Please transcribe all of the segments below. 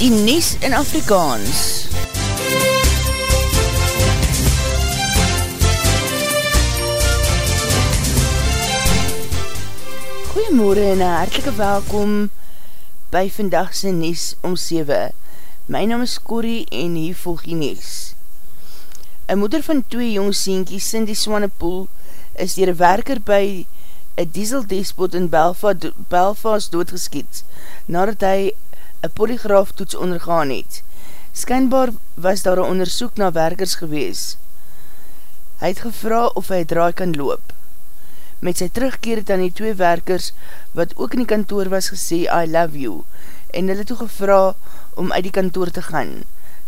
die Nies in Afrikaans. Goeiemorgen en hartelike welkom by vandagse Nies om 7. My naam is Corrie en hier volg die Nies. Een moeder van twee jong sienkies, Cindy Swanepoel, is dier een werker by een dieseldespot in Belfast, Belfast doodgeskiet, nadat hy een polygraaf toets ondergaan het. Skynbaar was daar een onderzoek na werkers gewees. Hy het gevra of hy draai kan loop. Met sy terugkeer het aan die twee werkers, wat ook in die kantoor was gesê, I love you, en hulle toe gevra om uit die kantoor te gaan.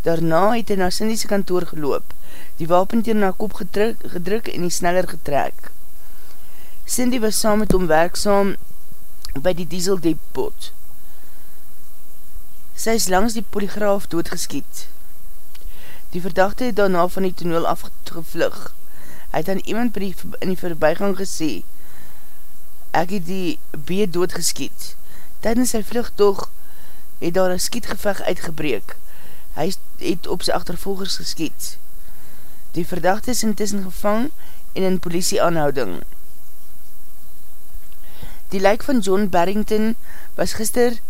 Daarna het hy na Cindy's kantoor geloop, die wapenteer na kop gedruk, gedruk en die sneller getrek. Cindy was saam met hom werksaam by die dieseldepot. Sy is langs die polygraaf doodgeskiet. Die verdachte het daarna van die toneel afgevlug. Hy het aan iemand die, in die voorbijgang gesê, ek het die B doodgeskiet. Tijdens sy vluchttoog het daar een skietgeveg uitgebreek. Hy het op sy achtervolgers geskiet. Die verdachte is intussen gevang en in politie aanhouding. Die lijk van John Barrington was gister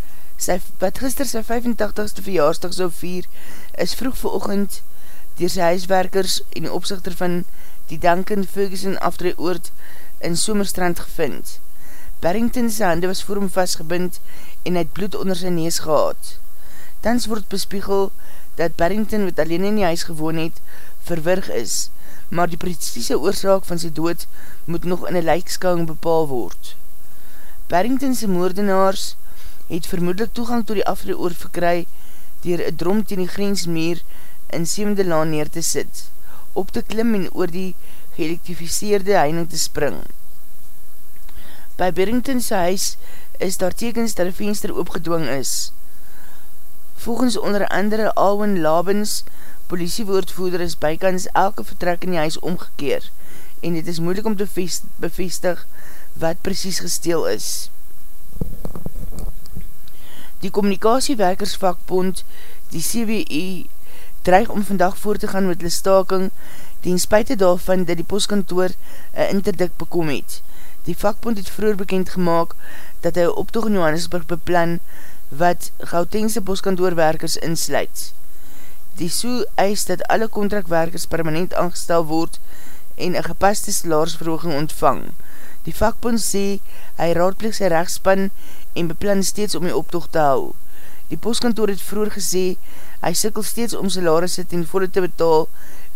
sy, wat gister sy 85ste verjaarsdag so vier, is vroeg vir ochend dier sy huiswerkers en die opzichter van die Duncan Ferguson afdreeoord in Somerstrand gevind. Barrington sy hande was voor hom vastgebind en het bloed onder sy nees gehad. Tans word bespiegel dat Barrington wat alleen in die huis gewoon het, verwirg is, maar die precieze oorzaak van sy dood moet nog in een lijkskouwing bepaal word. Barringtonse moordenaars het vermoedelijk toegang to die afreoor verkry dier een drom teen die grensmeer in 7de laan neer te sit, op te klim en oor die geelektrificeerde heining te spring. By Barringtonse huis is daar tekens dat die venster opgedwong is. Volgens onder andere Alwin Labens, politiewoordvoerder is bykans elke vertrek in die huis omgekeer en dit is moeilik om te bevestig wat precies gesteel is. Die communicatiewerkersvakbond, die CWE, dreig om vandag voort te gaan met die staking, die in spuite daarvan dat die postkantoor een interdikt bekom het. Die vakbond het vroeger bekend gemaakt dat hy optoog in Johannesburg beplan wat Gautengse postkantoorwerkers insluit. Die so eis dat alle contractwerkers permanent aangestel word en een gepaste salaarsverhooging ontvang. Die vakbond sê, hy raadpleeg sy rechtspan en beplan steeds om die optocht te hou. Die postkantoor het vroeger gesê, hy sikkel steeds om salarisse ten volle te betaal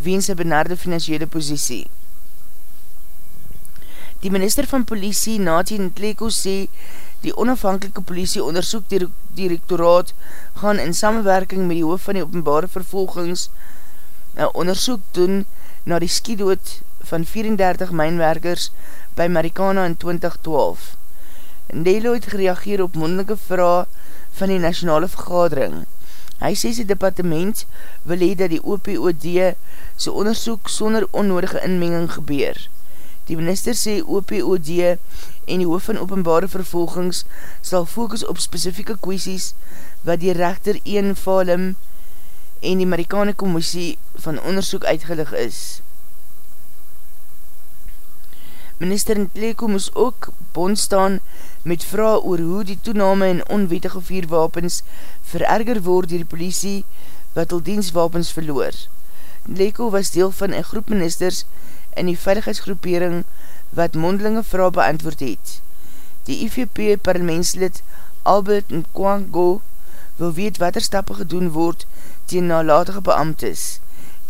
weens sy benarde financiële posiesie. Die minister van politie, Nathan Tleko, sê, die onafhankelike politie onderzoek die directoraat gaan in samenwerking met die hoof van die openbare vervolgings een onderzoek doen na die skiedoot van 34 mijnwerkers by Marikana in 2012. Ndelo het gereageer op mondelike vraag van die nationale vergadering. Hy sê sy departement wil hee dat die OPOD sy onderzoek sonder onnodige inmenging gebeur. Die minister sê OPOD en die hoof van openbare vervolgings sal focus op spesifieke kwesties wat die rechter 1 Valem en die Amerikane Commissie van onderzoek uitgelig is. Minister Ntleko moes ook bond staan met vraag oor hoe die toename in onwetige vierwapens vererger word dier die politie wat al dienstwapens verloor. Ntleko was deel van een groep ministers in die veiligheidsgroepering wat mondelinge vraag beantwoord het. Die IVP parlementslid Albert Nkwango wil weet wat er stappe gedoen word tegen nalatige beamtes.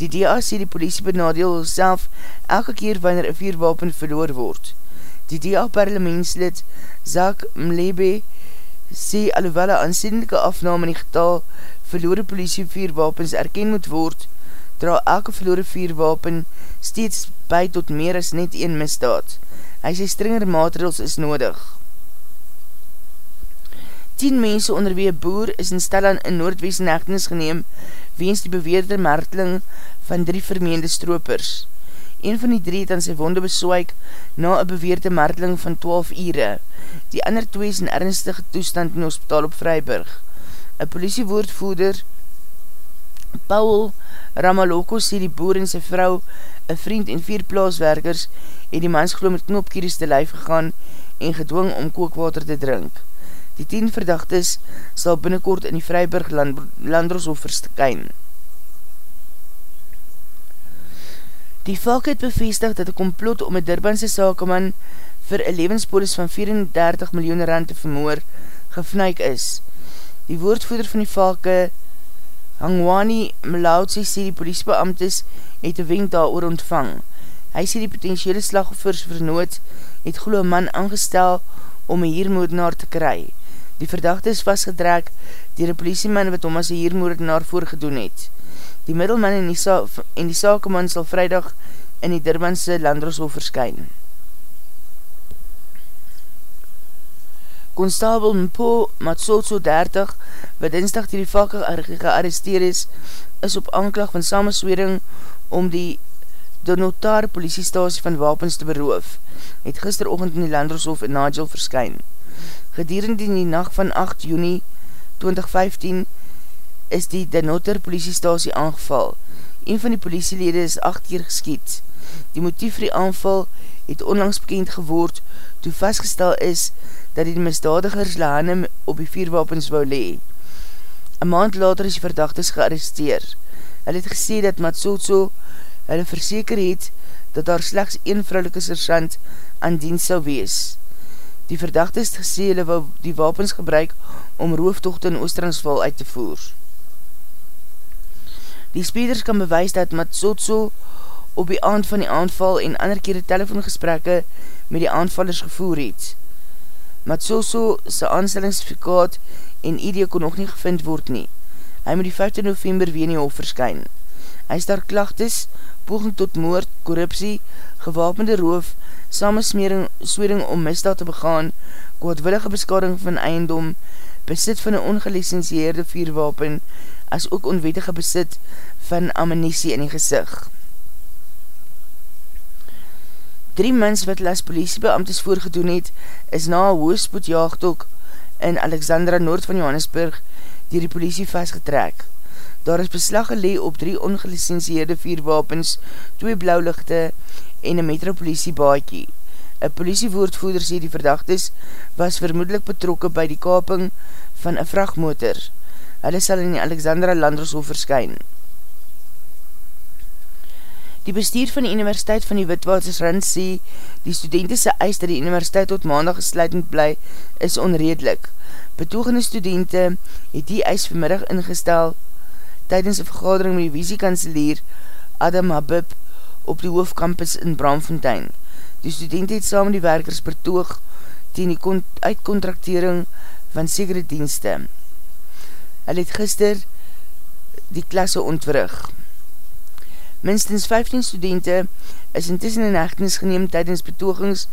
Die DA sê die politie benadeel self elke keer wanneer een vierwapen verloor word. Die DA parlementslid Zak Mlebe sê alhoewel een aansienlijke afname in die getal verloore politie vierwapens erken moet word, dra elke verloore vierwapen steeds by tot meer as net een misdaad. Hy sê stringer maatregels is nodig. 10 mense onder wie boer is in Stellan in Noordwest in hechtenis geneem weens die beweerde marteling van drie vermeende stroopers. Een van die drie het aan sy wonde beswaik na een beweerde marteling van 12 ure. Die ander twee is in ernstige toestand in hospitaal op Vryburg. Een politiewoordvoerder, Paul Ramaloko, sê die boer en sy vrou, een vriend en vier plaaswerkers, het die mans geloof met knopkieries te lijf gegaan en gedwong om kookwater te drink. Die 10 verdachtes sal binnenkort in die Vryburg land, Landroshof verskyn. Die valk het bevestig dat die complot om een Durbanse sakeman vir een levenspolis van 34 miljoen rand te vermoor gefnuik is. Die woordvoeder van die valke, Hangwani Mlautse, sê die poliesbeamtes het een wenk daar oor ontvang. Hy sê die potentiële slagoffers vernoot het glo man aangestel om een hiermoordenaar te kry. Die verdachte is vastgedrek dier een politieman wat om as een hiermoordenaar voorgedoen het. Die middelman en die, sa en die sakeman sal vrijdag in die Durbanse landroshof verskyn. Konstabel Mpo Matsotso 30, wat dinsdag die die vakke gearresteer is, is op aanklag van samenswering om die de notaar politiestasie van wapens te beroof, het gisterochtend in die Landroshof in Nigel verskyn. Gedierend in die nacht van 8 juni 2015 is die Denotter politiestasie aangeval. Een van die politielede is 8 keer geskiet. Die motief vir die aanval het onlangs bekend geword toe vastgestel is dat die misdadigers Lahane op die vierwapens wou lee. Een maand later is die verdachtes gearresteer. Hy het gesê dat Matsotso hulle verseker het dat daar slechts een vrouwelike sergeant aan dienst sal wees. Die verdachte is gesê hulle wou die wapens gebruik om rooftochte in Oostransval uit te voer. Die speders kan bewys dat Matsotso op die aand van die aanval en ander kere telefoongesprekke met die aanvallers gevoer het. Matsotso sy aanstellingsfikaat en ID kon nog nie gevind word nie. Hy moet die 5 november weer nie hof verskyn. Hy is daar klachtes, poging tot moord, korruptie, gewapende roof, samensmering, swering om misdaad te begaan, kwaadwillige beskading van eiendom, besit van een ongelicensieerde vierwapen, as ook onwetige besit van ammunisie in die gezicht. Drie mens wat las politiebeamtes voorgedoen het, is na een hoospoedjaagtok in Alexandra Noord van Johannesburg dier die politie vastgetrek. Daar is beslag gelee op drie ongelicenseerde vierwapens, twee blauwlichte en een metropolitie baadjie. Een politiewoordvoerder sê die verdachtes was vermoedelijk betrokke by die kaping van een vrachtmotor. Hulle sal in die Alexandra Landroshof verskyn. Die bestuur van die Universiteit van die Witwatersrand sê die studentese eis dat die universiteit tot maandag gesluitend bly is onredelik. Betogende studenten het die eis vanmiddag ingestel tydens een vergadering met die visiekanselier Adam Habib op die hoofdcampus in Bramfontein. Die student het saam die werkers betoog teen die uitcontractering van sekere dienste. Hy het gister die klasse ontwrig. Minstens 15 studenten is intussen in hechtenis geneem tydens betogings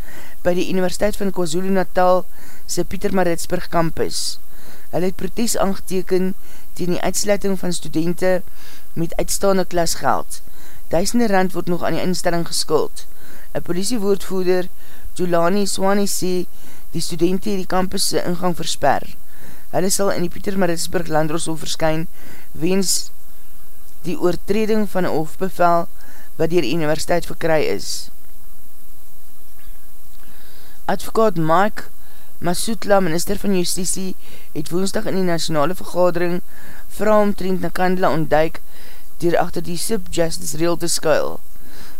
by die Universiteit van KwaZulu Natal se Pieter Maritsburg campus. Hy het protes aangeteken teen die uitsluiting van studenten met uitstaande klasgeld. Duisende rand word nog aan die instelling geskuld. Een politiewoordvoerder, Jolani Swani, sê die studenten die campus ingang versper. Hulle sal in die Pieter Maritsburg Landroshof verskyn weens die oortreding van een hofbevel wat dier die universiteit verkry is. Advokaat Mike Masutla, minister van justitie, het woensdag in die nationale vergadering vraag omtrend na Kandela ontduik dier achter die sub-justice reel te skuil.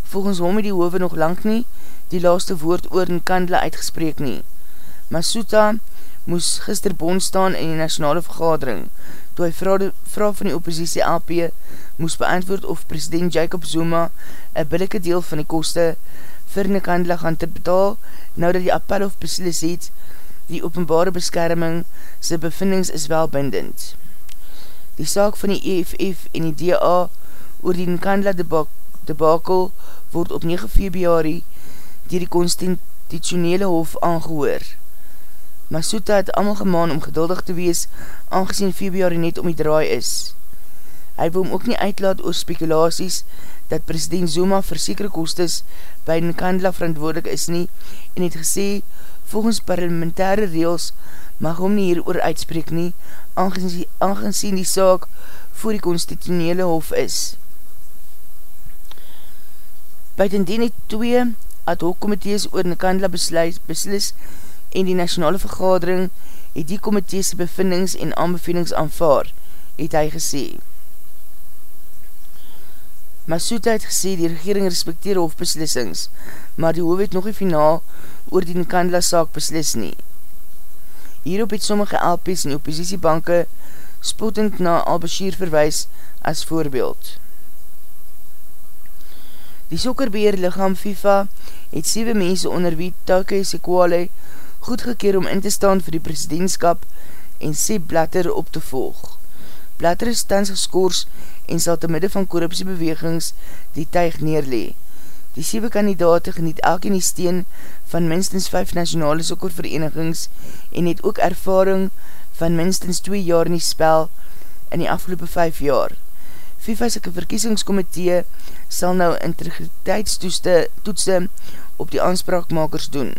Volgens hom het die hove nog lang nie die laaste woord oor in Kandela uitgespreek nie. Masuta moes gister bond staan in die nationale vergadering, toe hy vraag van die oppositie LP moes beantwoord of president Jacob Zuma een billike deel van die koste vir Nkandela gaan te betaal, nou dat die appel of beslis het die openbare beskerming sy bevindings is wel bindend. Die saak van die EFF en die DA oor die Nkandla debakel word op 9 februari dier die constitutionele hof aangehoor. Masuta het allemaal gemaan om geduldig te wees aangezien februari net om die draai is. Hy wil ook nie uitlaat oor spekulaties dat president Zuma vir sekere kostes by Nkandla verantwoordelik is nie en het gesê volgens parlementaire reels mag hom nie hier oor uitspreek nie, aangezien die saak voor die constitutionele hof is. Buitendien het twee ad hoc komitees oor Nkandla besluit, beslis en die nationale vergadering het die komiteese bevindings en aanbevelings aanvaar, het hy gesê. Masuta het gesê die regering respekteer hofbeslissings, maar die hoof het nog nie finaal oor die Nkandla saak beslis nie. Hierop het sommige LP's en oppositiebanke spottend na Al-Bashir verwijs as voorbeeld. Die sokkerbeheer lichaam FIFA het 7 mense onder wie Tauke Sekwale goedgekeer om in te staan vir die presidentskap en sê Blatter op te volg. Blatter is tans geskoors en sal te midde van korruptiebewegings die tuig neerlee. Die 7 kandidate geniet elk in die steen van minstens 5 nationale sokkerverenigings en het ook ervaring van minstens 2 jaar in die spel in die afgelopen 5 jaar. FIFA's verkiesingskomitee sal nou integriteitstoetse op die aanspraakmakers doen.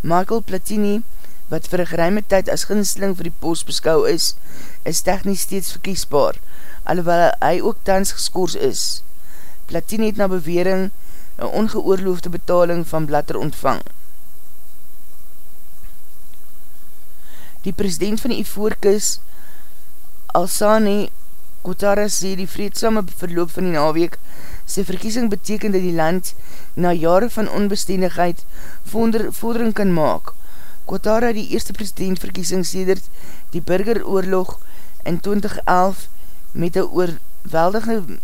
Michael Platini, wat vir een geruime tyd as ginsling vir die post beskou is, is technisch steeds verkiesbaar, alhoewel hy ook tans geskoors is. Platini het na bewering een ongeoorloofde betaling van blatter ontvang. Die president van die Ivoorkis, Alsani Kotara sê die vreedsame verloop van die naweek sy verkiesing beteken dat die land na jare van onbestendigheid vordering kan maak. Kotara die eerste presidentverkiesing sedert die burgeroorlog in 2011 met een oorweldigende,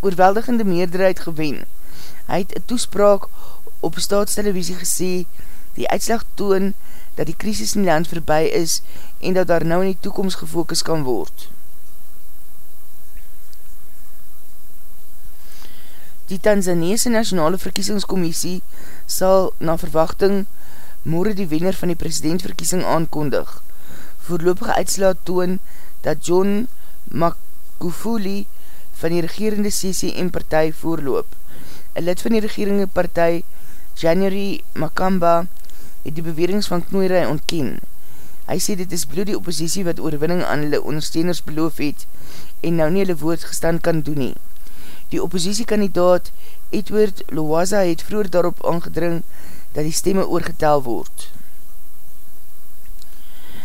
oorweldigende meerderheid gewen. Hy het een toespraak op staatstelevisie gesê die uitslag toon dat die krisis in die land voorbij is en dat daar nou in die toekomst gefokus kan word. Die Tanzaniese Nationale Verkiesingskommissie sal na verwachting morgen die wenner van die presidentverkiesing aankondig. Voorlopige uitslaat toon dat John Makufuli van die regerende CCM partij voorloop. Een lid van die regerende partij, January Makamba, het die bewerings van knoeierij ontken. Hy sê dit is bloed die oppositie wat oorwinning aan hulle ondersteuners beloof het en nou nie hulle woord gestand kan doen nie. Die oppositiekandidaat Edward Loaza het vroeger daarop aangedring dat die stemme oorgetel word.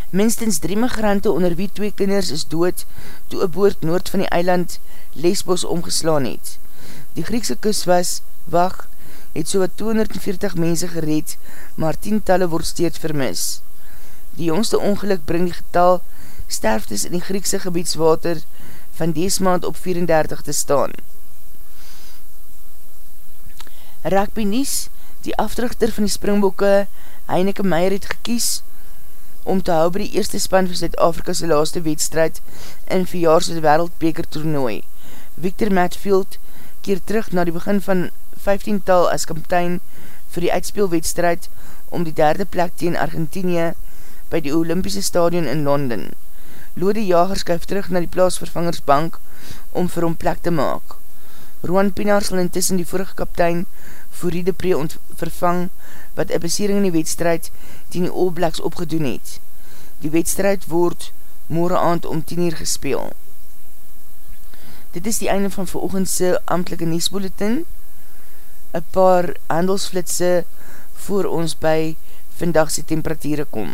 Minstens drie migrante onder wie twee kinders is dood toe een boord noord van die eiland Lesbos omgeslaan het. Die Griekse kus was, wacht, het so wat 240 mense gereed, maar tientalle word steeds vermis. Die jongste ongeluk bring die getal sterftes in die Griekse gebiedswater van dees maand op 34 te staan. Rugby Nies, die afdruchter van die Springbokke, Heineke Meijer het gekies om te hou by die eerste span van Zuid-Afrika's laaste wedstrijd in verjaarse wereldbeker toernooi. Victor Matfield keer terug na die begin van 15 tal as kaptein vir die uitspeelwedstrijd om die derde plek teen Argentinië by die Olympiese stadion in Londen. Lode Jager skuif terug na die plaasvervangersbank om vir hom plek te maak. Roan Pinaar sal intussen die vorige kaptein Fourie de Pre vervang wat een besiering in die wedstrijd die die All Blacks opgedoen het. Die wedstrijd word morgen aand om 10 uur gespeel. Dit is die einde van veroogendse amtelike nieuwsbulletin. Een paar handelsflitse voor ons by vandagse temperatuur kom.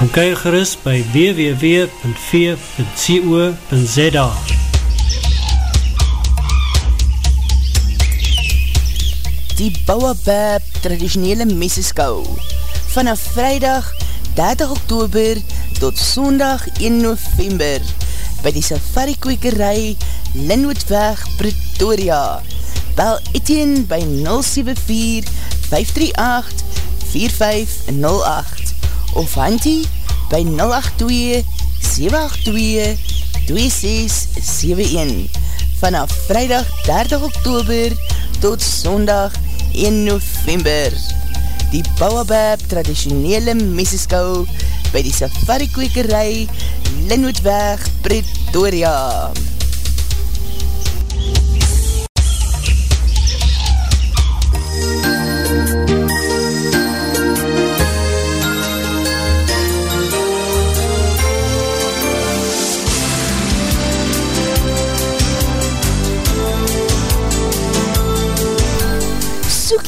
Kom kyk gerust by www.v.co.za Die Bouwabab traditionele meseskou. Vanaf vrijdag 30 oktober tot sondag 1 november by die safari kwekerij Linwoodweg Pretoria. Bel Etienne by 074-538-4508 of Hantie by 082-782-2671 vanaf vrijdag 30 oktober tot sondag 1 november. Die Bouwabab traditionele meseskou by die safari kwekerij Linwoodweg Pretoria.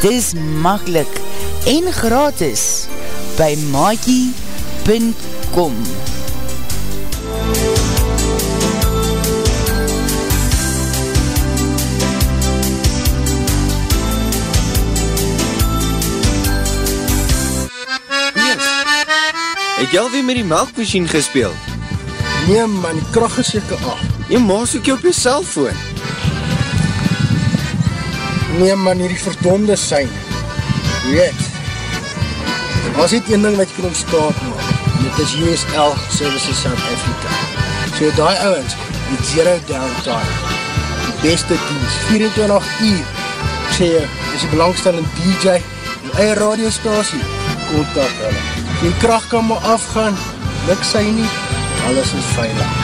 Dis makkelijk en gratis by maakie.com Het jy alweer met die melkmachine gespeeld? Nee man, die kracht is jyke af. Jy maas ook jy op jy cellfoon. Nee man, hier die verdonde sein. Weet, as dit een ding wat jy kan ontstaan maak, dit is USL Services South Africa. So die ouwens, die zero downtime, die beste dienst, 24 uur, ek sê jy, is die belangstellende DJ, die eie radiostasie, kontak hulle die kracht kan maar afgaan, luk sy nie, alles is veilig.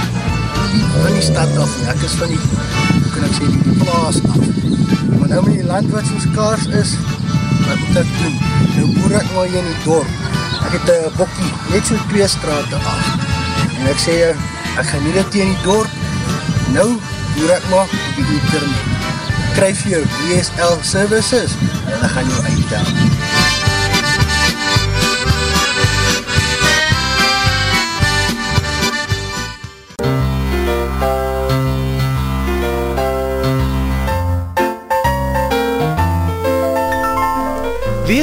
Van die stad af, ek is van die, hoe kan ek sê, die plaas af. Maar nou met die land wat soos kaars is, wat moet ek doen? Nou boer ek maar hier in die dorp. Ek het een bokkie, net so twee straten af. En ek sê, ek gaan nie dit hier in die dorp, nou boer ek maar op die internet. Kryf jou DSL services, en ek gaan jou uitdaan.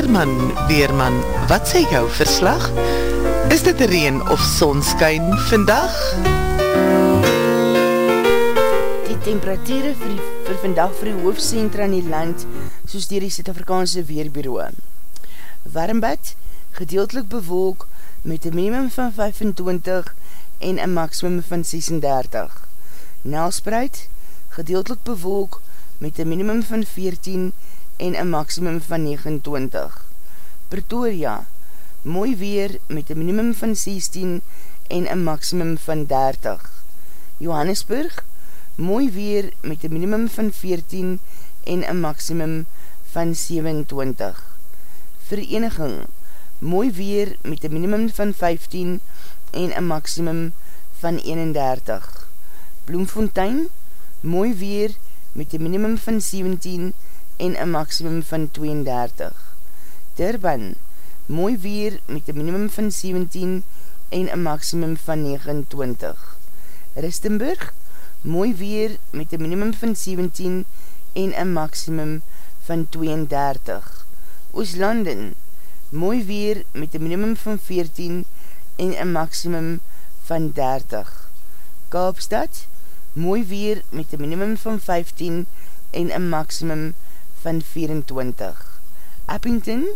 Weerman, Weerman, wat sê jou verslag? Is dit reen of sonskyn vandag? Die temperatuur vir, die, vir vandag vir die hoofdcentra in die land soos dier die Zuid-Afrikaanse Weerbureau. Warmbad, gedeeltelik bewolk met een minimum van 25 en een maximum van 36. Nelspreid, gedeeltelik bewolk met een minimum van 14 en en een maximum van 29. Pretoria, mooi weer met een minimum van 16 en een maximum van 30. Johannesburg, mooi weer met een minimum van 14 en een maximum van 27. Vereniging, mooi weer met een minimum van 15 en een maximum van 31. Bloemfontein, mooi weer met een minimum van 17 en een maximum van 32. Durban, mooi weer met een minimum van 17 en een maximum van 29. Ristenburg, mooi weer met een minimum van 17 en een maximum van 32. Ooslanden, mooi weer met een minimum van 14 en een maximum van 30. Kaapstad, mooi weer met een minimum van 15 en een maximum van 24. Appington,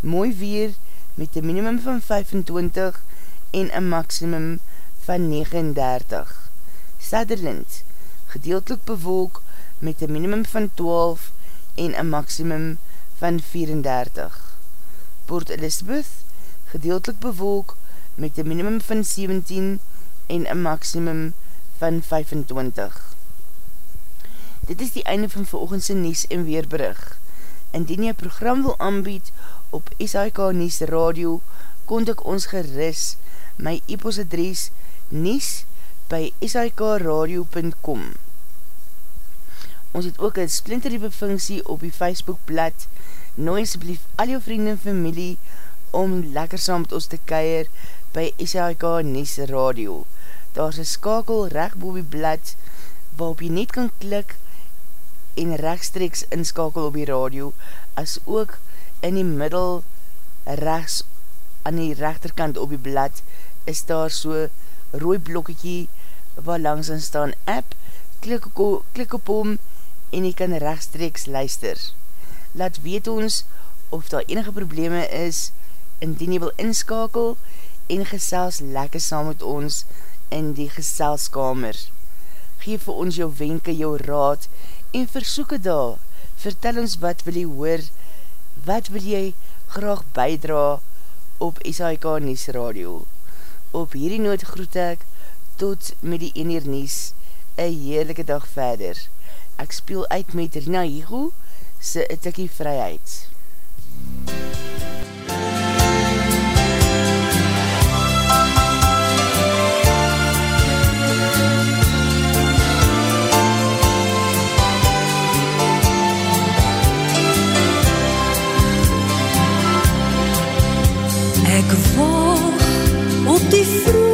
mooi weer met een minimum van 25 en een maximum van 39. Sutherland, gedeeltelik bewolk met een minimum van 12 en een maximum van 34. Port Elizabeth, gedeeltelik bewolk met een minimum van 17 en een maximum van 25. Dit is die einde van veroogendse Nies en Weerbrug. Indien jy program wil aanbied op SIK Nies Radio, kontak ons geris my e-post adres nies by sikradio.com Ons het ook een splinterlieve funksie op die Facebookblad Nooi asblief al jou vrienden en familie om lekker saam met ons te keier by SIK Nies Radio. Daar is een skakel recht boe die blad waarop jy net kan klik en rechtstreeks inskakel op die radio as ook in die middel rechts aan die rechterkant op die blad is daar so rooi blokkekie waar langs in staan app, klik, klik op hom en jy kan rechtstreeks luister. Laat weet ons of daar enige probleme is indien jy wil inskakel en gesels lekker saam met ons in die geselskamer. Geef vir ons jou wenke, jou raad en versoeke daar. Vertel ons wat wil jy hoor, wat wil jy graag bijdra op SHK Nies Radio. Op hierdie noot groet ek tot met die enier Nies, een heerlijke dag verder. Ek speel uit met Rina Higo, se etikkie vryheid. Ek op